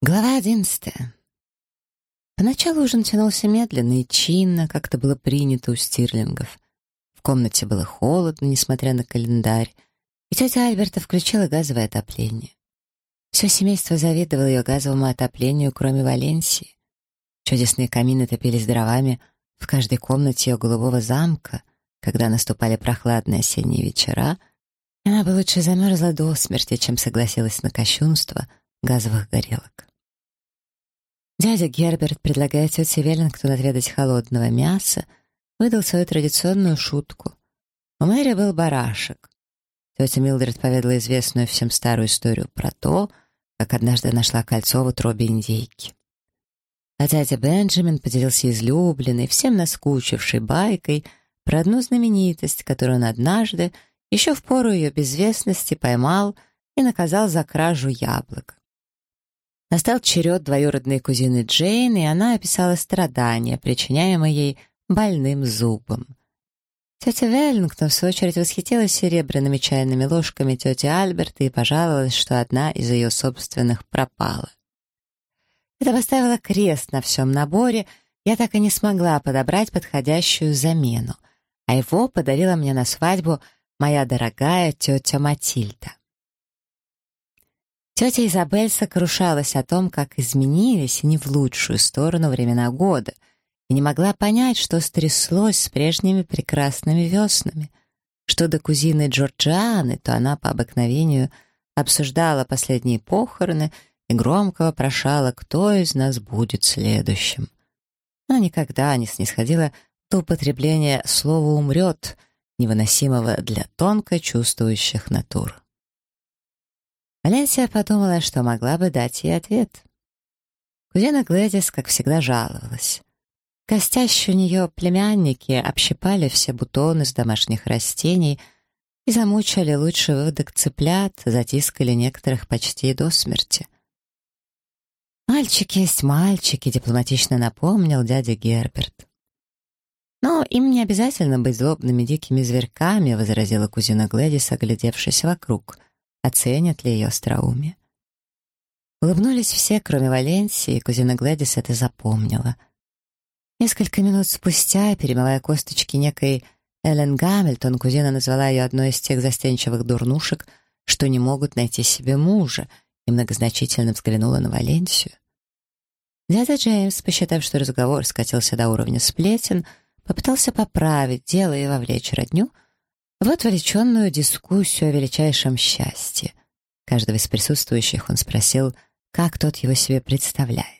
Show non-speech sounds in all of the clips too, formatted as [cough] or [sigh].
Глава одиннадцатая. Поначалу ужин тянулся медленно и чинно, как это было принято у стирлингов. В комнате было холодно, несмотря на календарь, и тетя Альберта включила газовое отопление. Все семейство завидовало ее газовому отоплению, кроме Валенсии. Чудесные камины топились дровами в каждой комнате ее голубого замка, когда наступали прохладные осенние вечера, она бы лучше замерзла до смерти, чем согласилась на кощунство газовых горелок. Дядя Герберт, предлагая тете Веллингтон отведать холодного мяса, выдал свою традиционную шутку. У Мэри был барашек. Тетя Милдред поведала известную всем старую историю про то, как однажды нашла кольцо в утробе индейки. А дядя Бенджамин поделился излюбленной, всем наскучившей байкой про одну знаменитость, которую он однажды, еще в пору ее безвестности, поймал и наказал за кражу яблок. Настал черед двоюродной кузины Джейн, и она описала страдания, причиняемые ей больным зубом. Тетя Веллингтон, в свою очередь, восхитилась серебряными чайными ложками тети Альберта и пожаловалась, что одна из ее собственных пропала. Это поставило крест на всем наборе, я так и не смогла подобрать подходящую замену, а его подарила мне на свадьбу моя дорогая тетя Матильда. Тетя Изабель сокрушалась о том, как изменились не в лучшую сторону времена года, и не могла понять, что стряслось с прежними прекрасными веснами. Что до кузины Джорджианы, то она по обыкновению обсуждала последние похороны и громко вопрошала, кто из нас будет следующим. Она никогда не снисходила до употребления слова «умрет», невыносимого для тонко чувствующих натур. Валенсия подумала, что могла бы дать ей ответ. Кузина Глэдис, как всегда, жаловалась. Костящие у нее племянники общипали все бутоны с домашних растений и замучали лучший выводок цыплят, затискали некоторых почти до смерти. «Мальчики есть мальчики», — дипломатично напомнил дядя Герберт. «Но им не обязательно быть злобными дикими зверьками», — возразила кузина Глэдис, оглядевшись вокруг — оценят ли ее остроумие. Улыбнулись все, кроме Валенсии, и кузина Глэдис это запомнила. Несколько минут спустя, перемывая косточки некой Эллен Гамильтон, кузина назвала ее одной из тех застенчивых дурнушек, что не могут найти себе мужа, и многозначительно взглянула на Валенсию. Дядя Джеймс, посчитав, что разговор скатился до уровня сплетен, попытался поправить дело и вовлечь родню — в отвлеченную дискуссию о величайшем счастье. Каждого из присутствующих он спросил, как тот его себе представляет.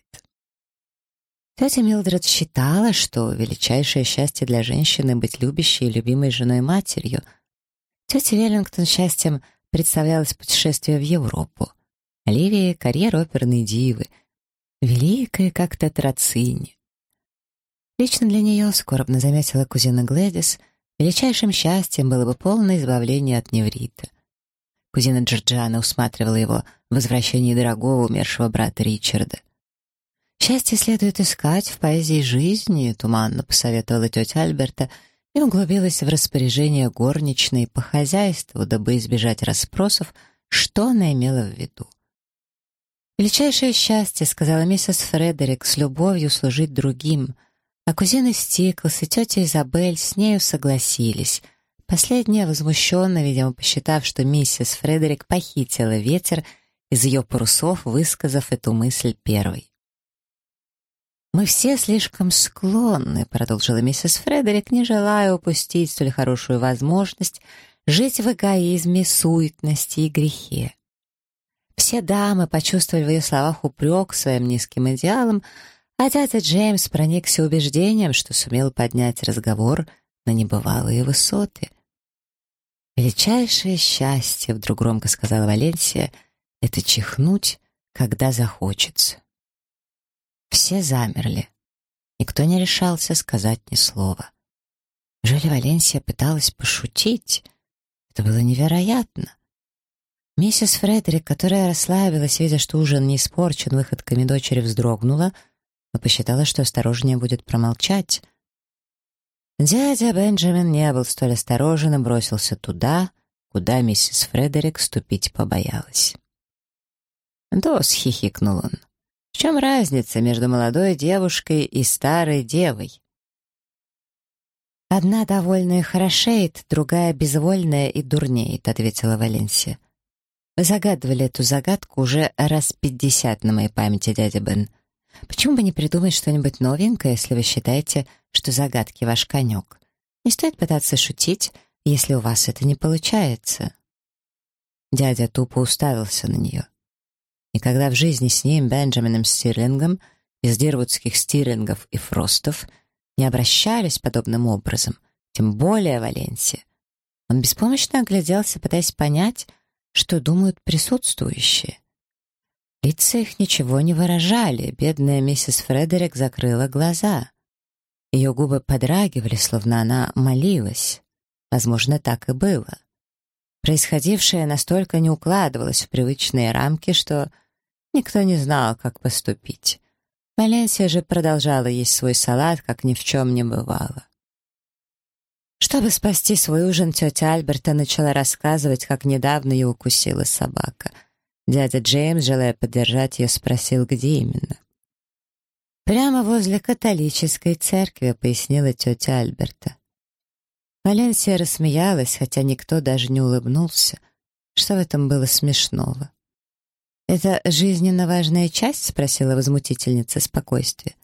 Тетя Милдред считала, что величайшее счастье для женщины — быть любящей и любимой женой матерью. Тетя Веллингтон счастьем представлялось путешествие в Европу. Оливии — карьера оперной дивы, великая, как Тетрацини. Лично для нее, скорбно заметила кузина Глэдис, Величайшим счастьем было бы полное избавление от неврита. Кузина Джорджиана усматривала его в возвращении дорогого умершего брата Ричарда. «Счастье следует искать в поэзии жизни», — туманно посоветовала тетя Альберта и углубилась в распоряжение горничной по хозяйству, дабы избежать расспросов, что она имела в виду. «Величайшее счастье», — сказала миссис Фредерик, — «с любовью служить другим», — а кузина Стиклс и тетя Изабель с нею согласились. Последняя, возмущенно, видимо, посчитав, что миссис Фредерик похитила ветер из ее парусов, высказав эту мысль первой. «Мы все слишком склонны», — продолжила миссис Фредерик, не желая упустить столь хорошую возможность жить в эгоизме, суетности и грехе. Все дамы почувствовали в ее словах упрек своим низким идеалам, а дядя Джеймс проникся убеждением, что сумел поднять разговор на небывалые высоты. «Величайшее счастье», — вдруг громко сказала Валенсия, — «это чихнуть, когда захочется». Все замерли. Никто не решался сказать ни слова. Жили Валенсия пыталась пошутить. Это было невероятно. Миссис Фредерик, которая расслабилась, видя, что ужин не испорчен выходками дочери, вздрогнула — но посчитала, что осторожнее будет промолчать. Дядя Бенджамин не был столь осторожен и бросился туда, куда миссис Фредерик ступить побоялась. «Дос», — хихикнул он, В чем разница между молодой девушкой и старой девой? «Одна довольная хорошеет, другая безвольная и дурнеет», — ответила Валенсия. «Вы загадывали эту загадку уже раз пятьдесят на моей памяти, дядя Бен. Почему бы не придумать что-нибудь новенькое, если вы считаете, что загадки ваш конек? Не стоит пытаться шутить, если у вас это не получается». Дядя тупо уставился на нее. Никогда в жизни с ним, Бенджамином Стирлингом, из дирвудских стирлингов и фростов, не обращались подобным образом, тем более Валенсия. Он беспомощно огляделся, пытаясь понять, что думают присутствующие. Лица их ничего не выражали, бедная миссис Фредерик закрыла глаза. Ее губы подрагивали, словно она молилась. Возможно, так и было. Происходившее настолько не укладывалось в привычные рамки, что никто не знал, как поступить. Валенсия же продолжала есть свой салат, как ни в чем не бывало. Чтобы спасти свой ужин, тетя Альберта начала рассказывать, как недавно ее укусила собака. Дядя Джеймс, желая поддержать ее, спросил, где именно. «Прямо возле католической церкви», — пояснила тетя Альберта. Валенсия рассмеялась, хотя никто даже не улыбнулся. Что в этом было смешного? «Это жизненно важная часть?» — спросила возмутительница спокойствия.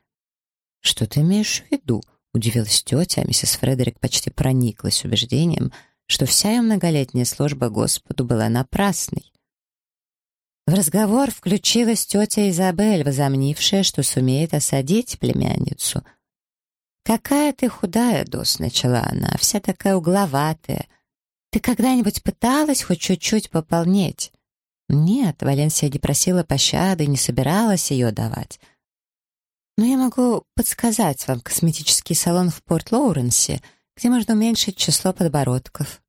«Что ты имеешь в виду?» — удивилась тетя, а миссис Фредерик почти прониклась убеждением, что вся ее многолетняя служба Господу была напрасной. В разговор включилась тетя Изабель, возомнившая, что сумеет осадить племянницу. «Какая ты худая, Дос», — начала она, — «вся такая угловатая. Ты когда-нибудь пыталась хоть чуть-чуть пополнеть?» Нет, Валенсия не просила пощады не собиралась ее давать. Но я могу подсказать вам косметический салон в Порт-Лоуренсе, где можно уменьшить число подбородков.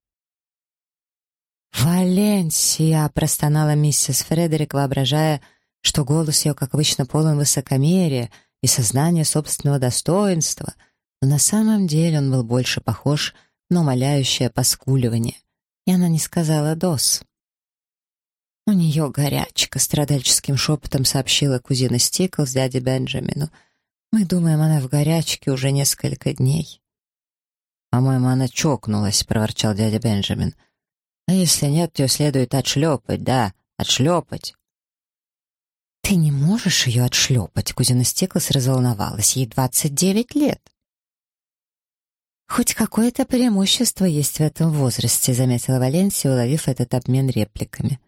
«Валенсия!» — простонала миссис Фредерик, воображая, что голос ее, как обычно, полон высокомерия и сознания собственного достоинства, но на самом деле он был больше похож на умоляющее поскуливание, и она не сказала «дос». «У нее горячка», — страдальческим шепотом сообщила кузина Стиклс дяде Бенджамину. «Мы думаем, она в горячке уже несколько дней». «По-моему, она чокнулась», — проворчал дядя Бенджамин. «А если нет, ее следует отшлепать, да, отшлепать». «Ты не можешь ее отшлепать», — кузина Стиклс разволновалась. «Ей двадцать девять лет». «Хоть какое-то преимущество есть в этом возрасте», — заметила Валенсия, уловив этот обмен репликами.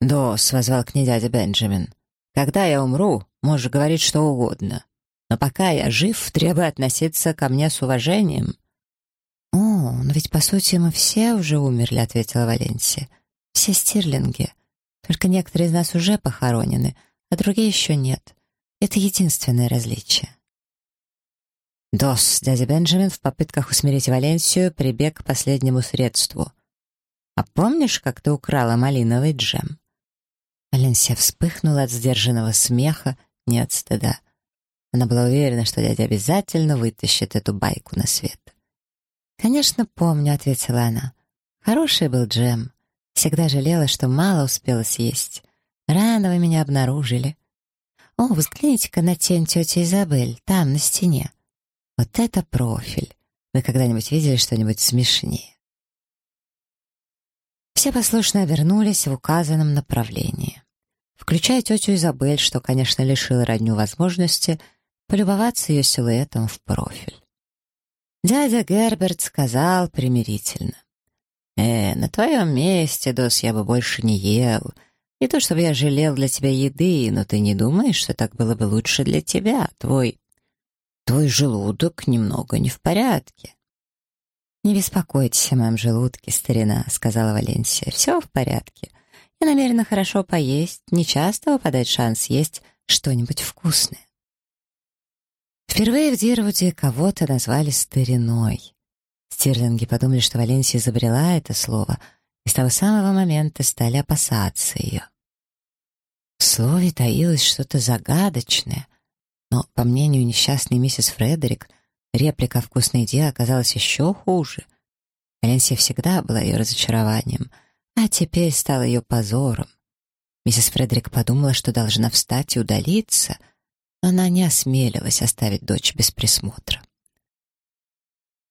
«Дос», — возвал к ней дядя Бенджамин, — «когда я умру, можешь говорить что угодно. Но пока я жив, [laughs] требуй относиться ко мне с уважением». «О, но ведь, по сути, мы все уже умерли», — ответила Валенсия. «Все стирлинги. Только некоторые из нас уже похоронены, а другие еще нет. Это единственное различие». «Дос», — дядя Бенджамин в попытках усмирить Валенсию прибег к последнему средству. «А помнишь, как ты украла малиновый джем?» Валенсия вспыхнула от сдержанного смеха, не от стыда. Она была уверена, что дядя обязательно вытащит эту байку на свет. «Конечно, помню», — ответила она. «Хороший был джем. Всегда жалела, что мало успела съесть. Рано вы меня обнаружили. О, взгляните-ка на тень тети Изабель, там, на стене. Вот это профиль. Вы когда-нибудь видели что-нибудь смешнее?» Все послушно обернулись в указанном направлении включая тетю Изабель, что, конечно, лишило родню возможности полюбоваться ее силуэтом в профиль. Дядя Герберт сказал примирительно. «Э, на твоем месте, Дос, я бы больше не ел. Не то чтобы я жалел для тебя еды, но ты не думаешь, что так было бы лучше для тебя? Твой... твой желудок немного не в порядке». «Не беспокойтесь о моем желудке, старина», — сказала Валенсия. «Все в порядке. Я намерена хорошо поесть, не часто выпадает шанс есть что-нибудь вкусное. Впервые в Дирвуде кого-то назвали стариной. Стирлинги подумали, что Валенсия изобрела это слово, и с того самого момента стали опасаться ее. В слове таилось что-то загадочное, но, по мнению несчастной миссис Фредерик, реплика о вкусной еде оказалась еще хуже. Валенсия всегда была ее разочарованием — а теперь стал ее позором. Миссис Фредерик подумала, что должна встать и удалиться, она не осмелилась оставить дочь без присмотра.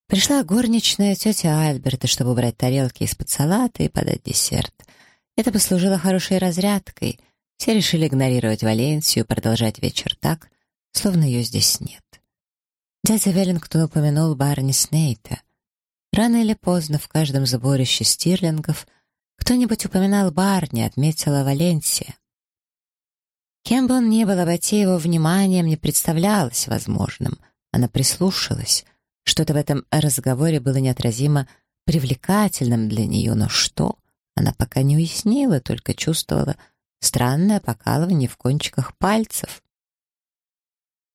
Пришла горничная тетя Альберта, чтобы убрать тарелки из-под салата и подать десерт. Это послужило хорошей разрядкой. Все решили игнорировать Валенсию продолжать вечер так, словно ее здесь нет. Дядя Веллингтон упомянул Барни Снейта. Рано или поздно в каждом сборище стирлингов кто-нибудь упоминал Барни, отметила Валенсия. Кем бы он ни был, обойти его вниманием не представлялось возможным. Она прислушалась. Что-то в этом разговоре было неотразимо привлекательным для нее, но что? Она пока не уяснила, только чувствовала странное покалывание в кончиках пальцев.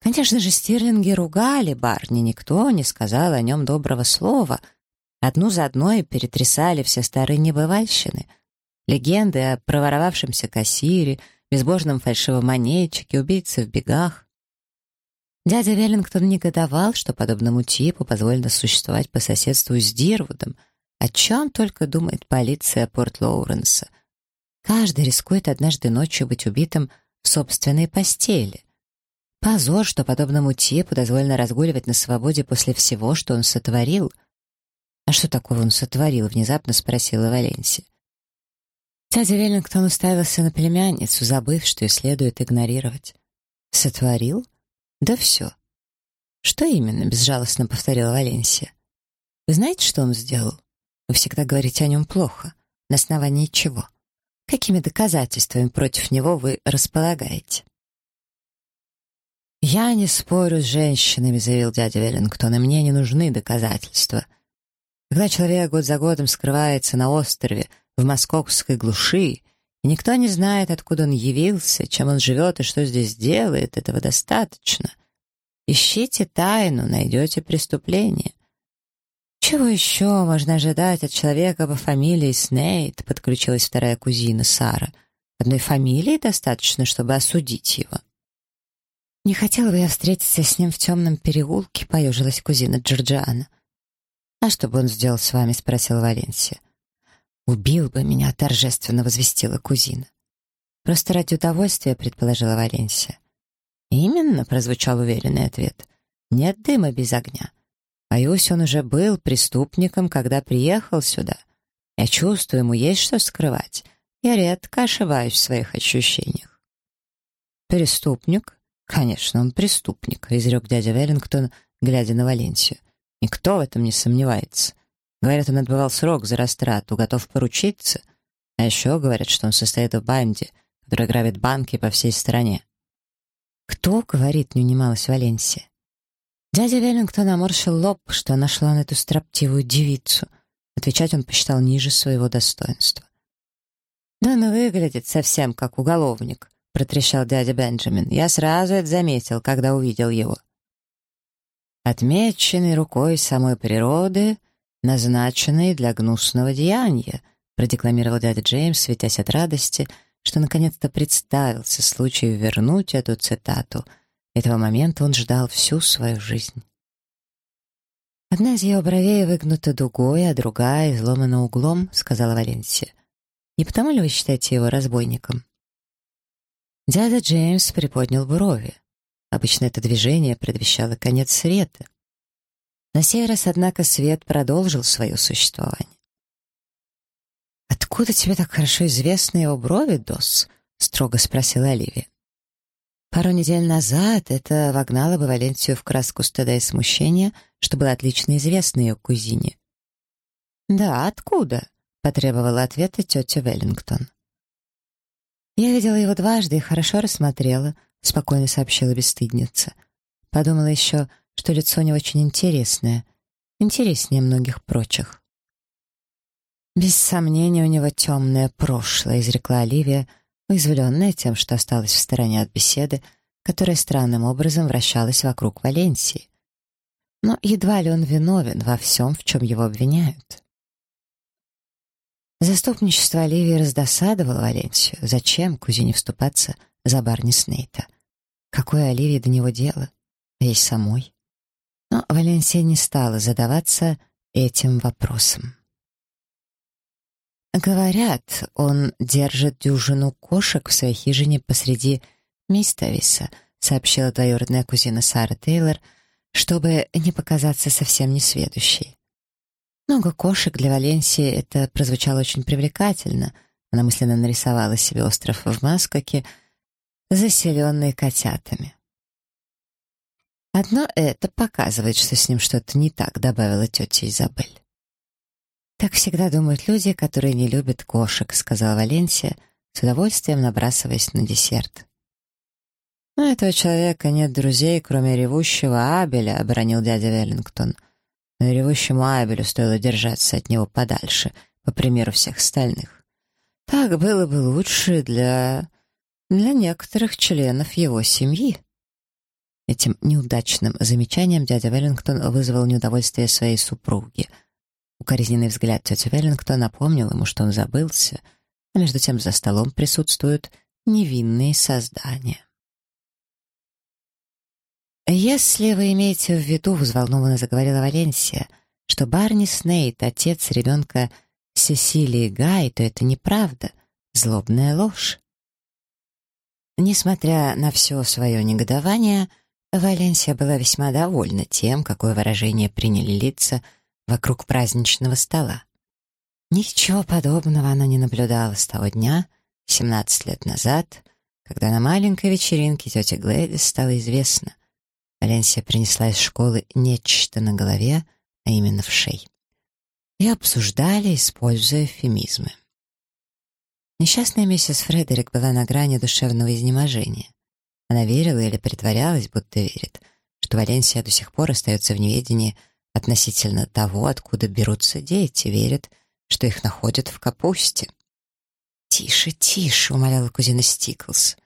Конечно же, стирлинги ругали Барни, никто не сказал о нем доброго слова. Одну за одной перетрясали все старые небывальщины. Легенды о проворовавшемся кассире, безбожном фальшивомонетчике, убийце в бегах. Дядя Веллингтон негодовал, что подобному типу позволено существовать по соседству с Дирвудом, о чем только думает полиция Порт-Лоуренса. Каждый рискует однажды ночью быть убитым в собственной постели. Позор, что подобному типу дозволено разгуливать на свободе после всего, что он сотворил. «А что такого он сотворил?» — внезапно спросила Валенсия. Дядя Веллингтон уставился на племянницу, забыв, что и следует игнорировать. «Сотворил? Да все». «Что именно?» — безжалостно повторила Валенсия. «Вы знаете, что он сделал? Вы всегда говорите о нем плохо. На основании чего? Какими доказательствами против него вы располагаете?» «Я не спорю с женщинами», — заявил дядя Веллингтон, «и мне не нужны доказательства. Когда человек год за годом скрывается на острове, в московской глуши, и никто не знает, откуда он явился, чем он живет и что здесь делает, этого достаточно. Ищите тайну, найдете преступление». «Чего еще можно ожидать от человека по фамилии Снейт?» — подключилась вторая кузина Сара. «Одной фамилии достаточно, чтобы осудить его». «Не хотела бы я встретиться с ним в темном переулке», — поежилась кузина Джорджиана. «А что бы он сделал с вами?» — спросила Валенсия. «Убил бы меня», — торжественно возвестила кузина. «Просто ради удовольствия», — предположила Валенсия. «Именно», — прозвучал уверенный ответ. «Нет дыма без огня. Боюсь, он уже был преступником, когда приехал сюда. Я чувствую, ему есть что скрывать. Я редко ошибаюсь в своих ощущениях». «Преступник?» «Конечно, он преступник», — изрек дядя Веллингтон, глядя на Валенсию. «Никто в этом не сомневается. Говорят, он отбывал срок за растрату, готов поручиться. А еще говорят, что он состоит в банде, которая грабит банки по всей стране». «Кто?» — говорит, не унималась Валенсия. Дядя Веллингтон наморщил лоб, что нашла на эту строптивую девицу. Отвечать он посчитал ниже своего достоинства. «Да он выглядит совсем как уголовник», протрещал дядя Бенджамин. «Я сразу это заметил, когда увидел его». «Отмеченный рукой самой природы, назначенный для гнусного деяния», продекламировал дядя Джеймс, светясь от радости, что наконец-то представился случай вернуть эту цитату. Этого момента он ждал всю свою жизнь. «Одна из его бровей выгнута дугой, а другая изломана углом», — сказала Валенсия. «Не потому ли вы считаете его разбойником?» Дядя Джеймс приподнял брови. Обычно это движение предвещало конец света. На сей раз, однако, свет продолжил свое существование. «Откуда тебе так хорошо известны его брови, Дос?» — строго спросила Оливия. Пару недель назад это вогнало бы Валенсию в краску стыда и смущения, что было отлично известно ее кузине. «Да, откуда?» — потребовала ответа тетя Веллингтон. «Я видела его дважды и хорошо рассмотрела», — спокойно сообщила бесстыдница. Подумала еще, что лицо не очень интересное, интереснее многих прочих. «Без сомнения, у него темное прошлое», — изрекла Оливия, уязвленная тем, что осталась в стороне от беседы, которая странным образом вращалась вокруг Валенсии. Но едва ли он виновен во всем, в чем его обвиняют. Заступничество Оливии раздосадовало Валенсию. Зачем кузине вступаться за Барни Снейта? Какое Оливии до него дело? Ей самой. Но Валенсия не стала задаваться этим вопросом. Говорят, он держит дюжину кошек в своей хижине посреди Мистависа, сообщила двоюродная кузина Сара Тейлор, чтобы не показаться совсем несведущей. Много кошек для Валенсии это прозвучало очень привлекательно. Она мысленно нарисовала себе остров в Маскоке, заселенный котятами. Одно это показывает, что с ним что-то не так, добавила тетя Изабель. «Так всегда думают люди, которые не любят кошек», — сказала Валенсия, с удовольствием набрасываясь на десерт. «У этого человека нет друзей, кроме ревущего Абеля», — оборонил дядя Веллингтон. «Но ревущему Абелю стоило держаться от него подальше, по примеру всех остальных. Так было бы лучше для... для некоторых членов его семьи». Этим неудачным замечанием дядя Веллингтон вызвал неудовольствие своей супруги — Укоризненный взгляд тети Веллингтон напомнил ему, что он забылся, а между тем за столом присутствуют невинные создания. «Если вы имеете в виду, — взволнованно заговорила Валенсия, — что Барни Снейт — отец ребенка Сесилии Гай, то это неправда, злобная ложь». Несмотря на все свое негодование, Валенсия была весьма довольна тем, какое выражение приняли лица — вокруг праздничного стола. Ничего подобного она не наблюдала с того дня, 17 лет назад, когда на маленькой вечеринке тете Глэдис стало известно. Валенсия принесла из школы нечто на голове, а именно в шей. И обсуждали, используя эвфемизмы. Несчастная миссис Фредерик была на грани душевного изнеможения. Она верила или притворялась, будто верит, что Валенсия до сих пор остается в неведении относительно того, откуда берутся дети, верят, что их находят в капусте. «Тише, тише», — умоляла кузина Стиклс.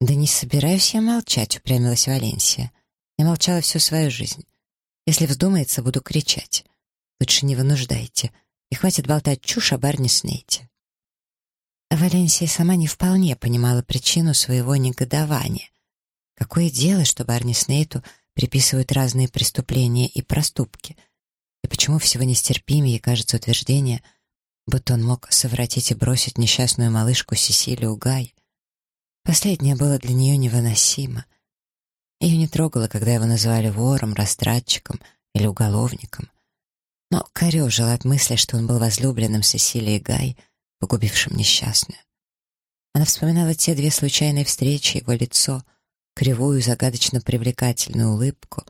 «Да не собираюсь я молчать», — упрямилась Валенсия. «Я молчала всю свою жизнь. Если вздумается, буду кричать. Лучше не вынуждайте, и хватит болтать чушь о Барни Снейте». Валенсия сама не вполне понимала причину своего негодования. Какое дело, что Барни Снейту приписывают разные преступления и проступки. И почему всего нестерпимее кажется утверждение, будто он мог совратить и бросить несчастную малышку Сесилию Гай. Последнее было для нее невыносимо. Ее не трогало, когда его называли вором, растратчиком или уголовником. Но корежила от мысли, что он был возлюбленным Сесилии Гай, погубившим несчастную. Она вспоминала те две случайные встречи, его лицо — кривую, загадочно привлекательную улыбку,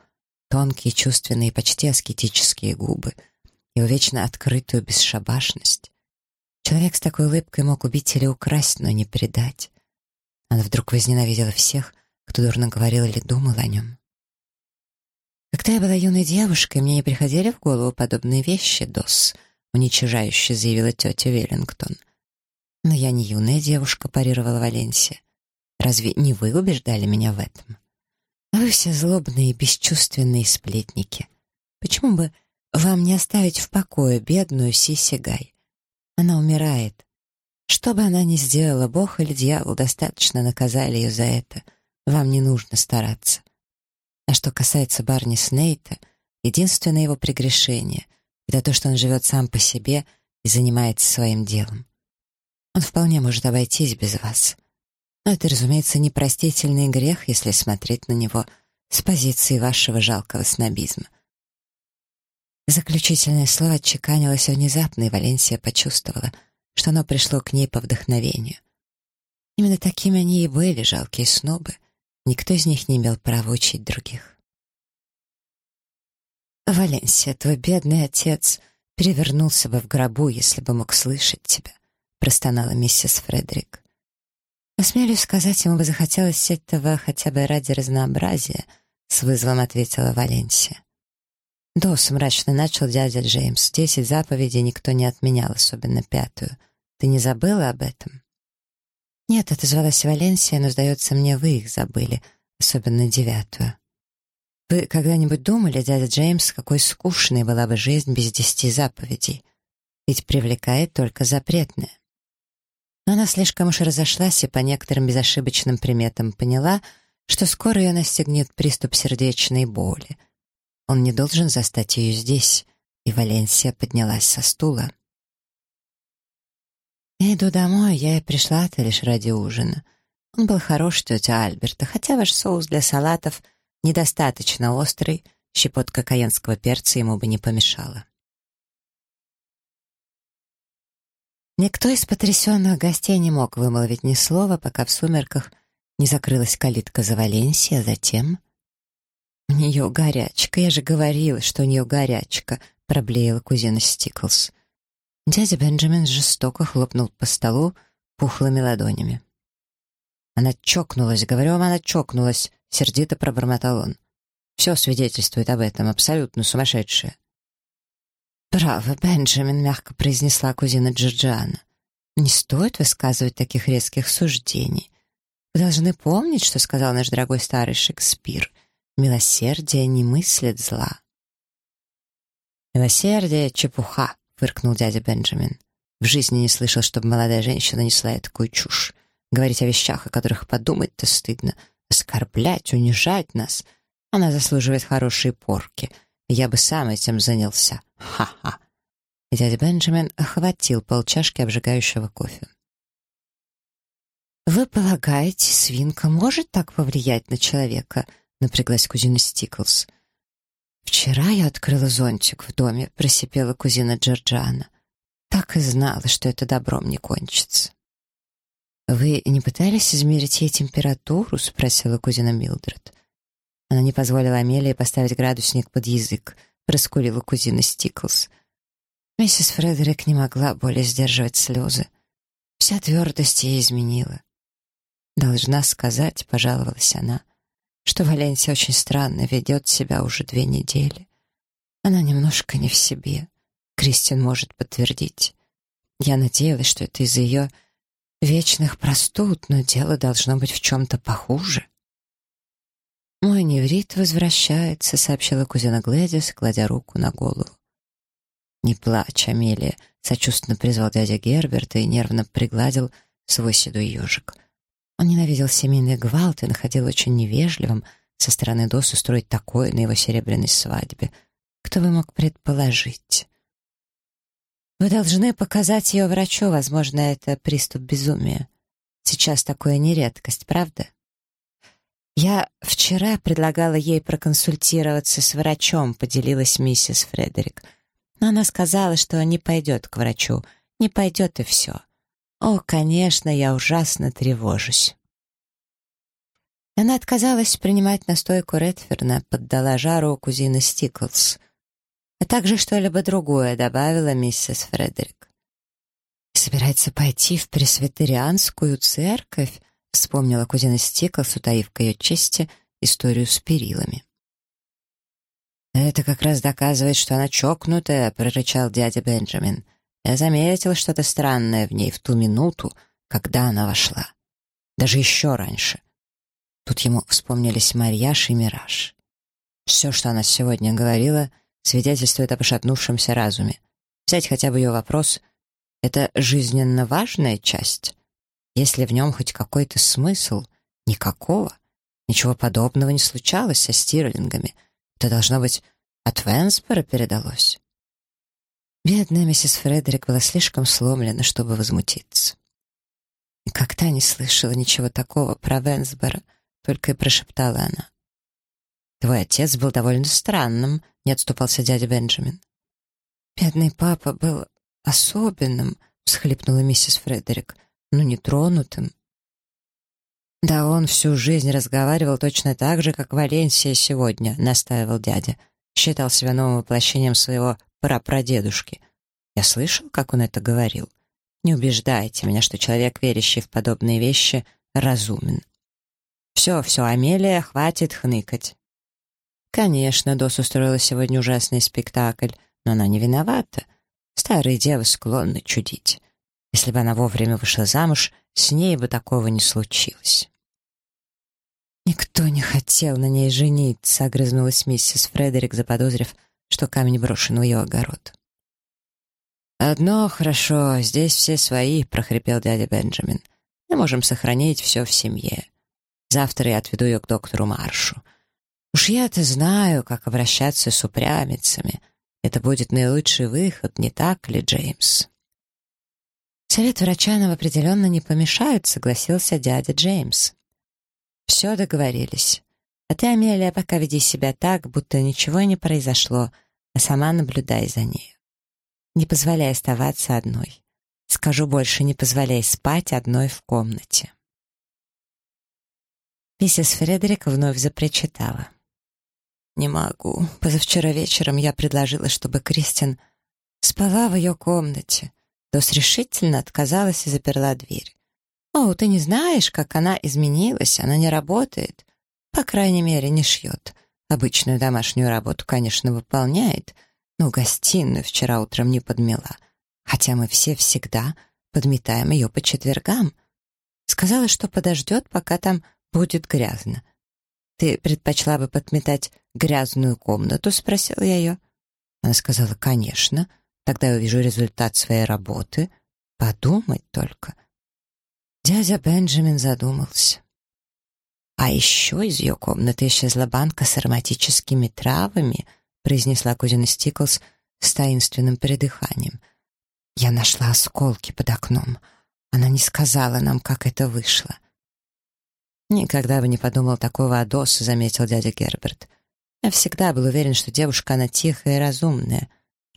тонкие, чувственные, почти аскетические губы, его вечно открытую бесшабашность. Человек с такой улыбкой мог убить или украсть, но не предать. Она вдруг возненавидела всех, кто дурно говорил или думал о нем. Когда я была юной девушкой, мне не приходили в голову подобные вещи, Дос, уничижающе заявила тетя Веллингтон. Но я не юная девушка, парировала Валенсия. Разве не вы убеждали меня в этом? Вы все злобные бесчувственные сплетники. Почему бы вам не оставить в покое бедную Сиси Гай? Она умирает. Что бы она ни сделала, Бог или дьявол достаточно наказали ее за это. Вам не нужно стараться. А что касается Барни Снейта, единственное его прегрешение — это то, что он живет сам по себе и занимается своим делом. Он вполне может обойтись без вас. Но это, разумеется, непростительный грех, если смотреть на него с позиции вашего жалкого снобизма. Заключительное слово отчеканилось внезапно, и Валенсия почувствовала, что оно пришло к ней по вдохновению. Именно такими они и были, жалкие снобы. Никто из них не имел права учить других. «Валенсия, твой бедный отец перевернулся бы в гробу, если бы мог слышать тебя», простонала миссис Фредерик. «Осмелюсь сказать, ему бы захотелось этого хотя бы ради разнообразия», — с вызовом ответила Валенсия. «Дос», — мрачно начал дядя Джеймс, — «десять заповедей никто не отменял, особенно пятую. Ты не забыла об этом?» «Нет», — отозвалась Валенсия, но, сдается мне, вы их забыли, особенно девятую. «Вы когда-нибудь думали, дядя Джеймс, какой скучной была бы жизнь без десяти заповедей? Ведь привлекает только запретное». Но она слишком уж разошлась и по некоторым безошибочным приметам поняла, что скоро ее настигнет приступ сердечной боли. Он не должен застать ее здесь, и Валенсия поднялась со стула. Я иду домой, я и пришла-то лишь ради ужина. Он был хорош, тетя Альберта, хотя ваш соус для салатов недостаточно острый, щепотка каенского перца ему бы не помешала. Никто из потрясенных гостей не мог вымолвить ни слова, пока в сумерках не закрылась калитка за Валенсией, а затем... «У нее горячка, я же говорила, что у нее горячка», — проблеяла кузина Стиклс. Дядя Бенджамин жестоко хлопнул по столу пухлыми ладонями. «Она чокнулась, говорю вам, она чокнулась», — сердито пробормотал он. «Все свидетельствует об этом, абсолютно сумасшедшая». «Браво, Бенджамин», — мягко произнесла кузина Джорджиана. «Не стоит высказывать таких резких суждений. Вы должны помнить, что сказал наш дорогой старый Шекспир. Милосердие не мыслит зла». «Милосердие — чепуха», — фыркнул дядя Бенджамин. «В жизни не слышал, чтобы молодая женщина несла такую чушь. Говорить о вещах, о которых подумать-то стыдно. Оскорблять, унижать нас. Она заслуживает хорошей порки. Я бы сам этим занялся. Ха-ха!» Дядя Бенджамин охватил полчашки обжигающего кофе. «Вы полагаете, свинка может так повлиять на человека?» — напряглась кузина Стиклс. «Вчера я открыла зонтик в доме», — просипела кузина Джорджиана. «Так и знала, что это добром не кончится». «Вы не пытались измерить ей температуру?» — спросила кузина Милдред. Она не позволила Амелии поставить градусник под язык, раскурила кузина Стиклс. Миссис Фредерик не могла более сдерживать слезы. Вся твердость ей изменила. «Должна сказать», — пожаловалась она, — что Валенсия очень странно ведет себя уже две недели. Она немножко не в себе. Кристин может подтвердить. Я надеялась, что это из-за ее вечных простуд, но дело должно быть в чем-то похуже. «Мой неврит возвращается», — сообщила кузина Глэдис, кладя руку на голову. «Не плачь, Амелия», — сочувственно призвал дядя Герберт и нервно пригладил свой седой ежик. Он ненавидел семейный гвалт и находил очень невежливым со стороны Дос устроить такое на его серебряной свадьбе. Кто бы мог предположить? Вы должны показать ее врачу, возможно, это приступ безумия. Сейчас такое не редкость, правда? Я вчера предлагала ей проконсультироваться с врачом, поделилась миссис Фредерик. Но она сказала, что не пойдет к врачу, не пойдет и все. О, конечно, я ужасно тревожусь. Она отказалась принимать настойку Редферна, поддала жару кузины Стиклс. А также что-либо другое добавила миссис Фредерик. «Собирается пойти в пресвитерианскую церковь?» вспомнила кузина Стиклс, утаив к ее чести историю с перилами. «Это как раз доказывает, что она чокнутая», — прорычал дядя Бенджамин. Я заметил что-то странное в ней в ту минуту, когда она вошла. Даже еще раньше. Тут ему вспомнились Марьяш и Мираж. Все, что она сегодня говорила, свидетельствует о пошатнувшемся разуме. Взять хотя бы ее вопрос — это жизненно важная часть. Если в нем хоть какой-то смысл, никакого, ничего подобного не случалось со стирлингами. Это должно быть от Венспера передалось. Бедная миссис Фредерик была слишком сломлена, чтобы возмутиться. «Никогда не слышала ничего такого про Венсбора», — только и прошептала она. «Твой отец был довольно странным», — не отступался дядя Бенджамин. «Бедный папа был особенным», — всхлипнула миссис Фредерик, — «ну, нетронутым». «Да он всю жизнь разговаривал точно так же, как Валенсия сегодня», — настаивал дядя. Считал себя новым воплощением своего прапрадедушки. Я слышал, как он это говорил. Не убеждайте меня, что человек, верящий в подобные вещи, разумен. Все, все, Амелия, хватит хныкать. Конечно, Дос устроила сегодня ужасный спектакль, но она не виновата. Старые девы склонны чудить. Если бы она вовремя вышла замуж, с ней бы такого не случилось. «Никто не хотел на ней жениться», — огрызнулась миссис Фредерик, заподозрив, что камень брошен в ее огород. «Одно хорошо, здесь все свои», — прохрипел дядя Бенджамин. «Мы можем сохранить все в семье. Завтра я отведу ее к доктору Маршу. Уж я-то знаю, как обращаться с упрямицами. Это будет наилучший выход, не так ли, Джеймс?» Совет врача нам определенно не помешает, согласился дядя Джеймс. Все договорились. А ты, Амелия, пока веди себя так, будто ничего не произошло, а сама наблюдай за ней. Не позволяй оставаться одной. Скажу больше, не позволяй спать одной в комнате. Миссис Фредерик вновь запричитала. «Не могу. Позавчера вечером я предложила, чтобы Кристин спала в ее комнате. Дос решительно отказалась и заперла дверь. «О, ты не знаешь, как она изменилась, она не работает. По крайней мере, не шьет. Обычную домашнюю работу, конечно, выполняет, но гостиную вчера утром не подмела. Хотя мы все всегда подметаем ее по четвергам. Сказала, что подождет, пока там будет грязно. «Ты предпочла бы подметать грязную комнату?» — спросил я ее. Она сказала, «Конечно, тогда я увижу результат своей работы. Подумать только». Дядя Бенджамин задумался. «А еще из ее комнаты исчезла банка с ароматическими травами», произнесла кузина Стиклс с таинственным придыханием. «Я нашла осколки под окном. Она не сказала нам, как это вышло. «Никогда бы не подумал такого о Дос», — заметил дядя Герберт. «Я всегда был уверен, что девушка, она тихая и разумная.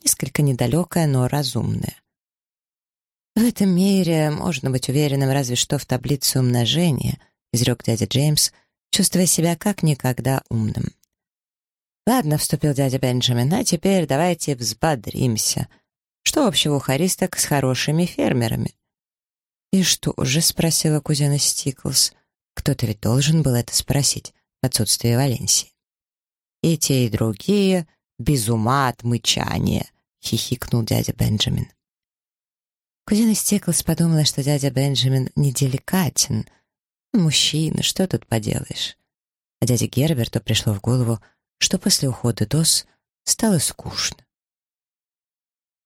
Несколько недалекая, но разумная». «В этом мире можно быть уверенным разве что в таблице умножения», — изрек дядя Джеймс, чувствуя себя как никогда умным. «Ладно», — вступил дядя Бенджамин, — «а теперь давайте взбодримся. Что общего у харисток с хорошими фермерами?» «И что же?» — спросила кузина Стиклс. Кто-то ведь должен был это спросить в отсутствие Валенсии. «И те, и другие без ума от мычания», — хихикнул дядя Бенджамин. Кузина Стеклс подумала, что дядя Бенджамин неделикатен. Мужчина, что тут поделаешь? А дяде Герберту пришло в голову, что после ухода Дос стало скучно.